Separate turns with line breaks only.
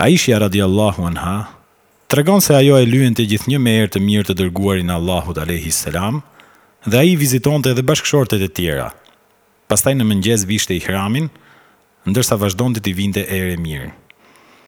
A ishja radiallahu anha, të regon se ajo e lyen të gjithë një me erë të mirë të dërguarin Allahut Selam, dhe a i viziton të edhe bashkëshortet e tjera, pastaj në mëngjes vishte i hramin, ndërsa vazhdon të t'i vinte ere
mirë.